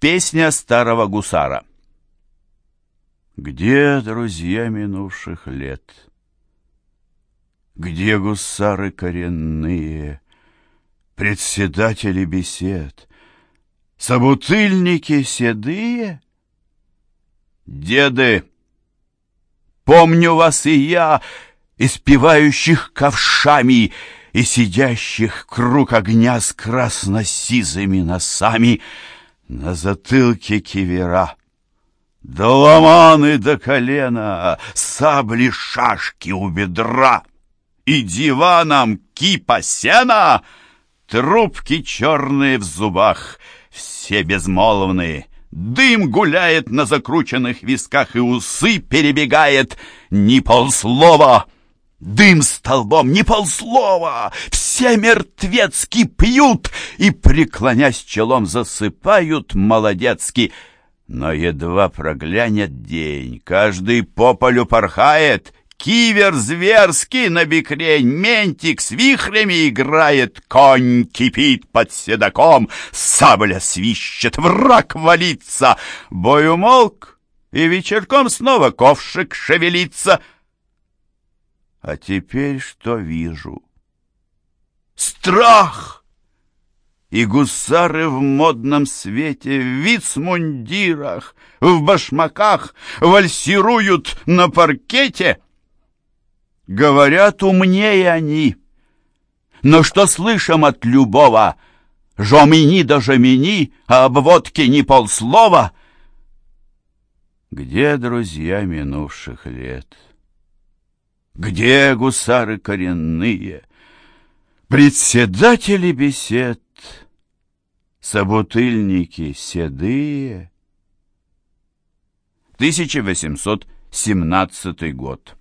Песня старого гусара. Где друзья минувших лет? Где гусары коренные, Председатели бесед, Собутыльники седые? Деды, помню вас и я, Испевающих ковшами И сидящих круг огня С красно-сизыми носами — на затылке кивера. Доломаны до колена, сабли шашки у бедра, И диваном кипа сена, трубки черные в зубах, все безмолвные. Дым гуляет на закрученных висках, и усы перебегает. Ни полслова — Дым столбом, не полслова, все мертвецки пьют и, преклонясь челом, засыпают молодецки. Но едва проглянет день, каждый по полю порхает, Кивер зверский на бекрень, ментик с вихрями играет, Конь кипит под седаком, сабля свищет, враг валится. Бой умолк, и вечерком снова ковшик шевелится — а теперь что вижу? Страх! И гусары в модном свете, в вицмундирах, в башмаках вальсируют на паркете. Говорят, умнее они. Но что слышим от любого? Жомини да жомини, а об водке не полслова. Где друзья минувших лет? Где гусары коренные, Председатели бесед, Собутыльники седые? 1817 год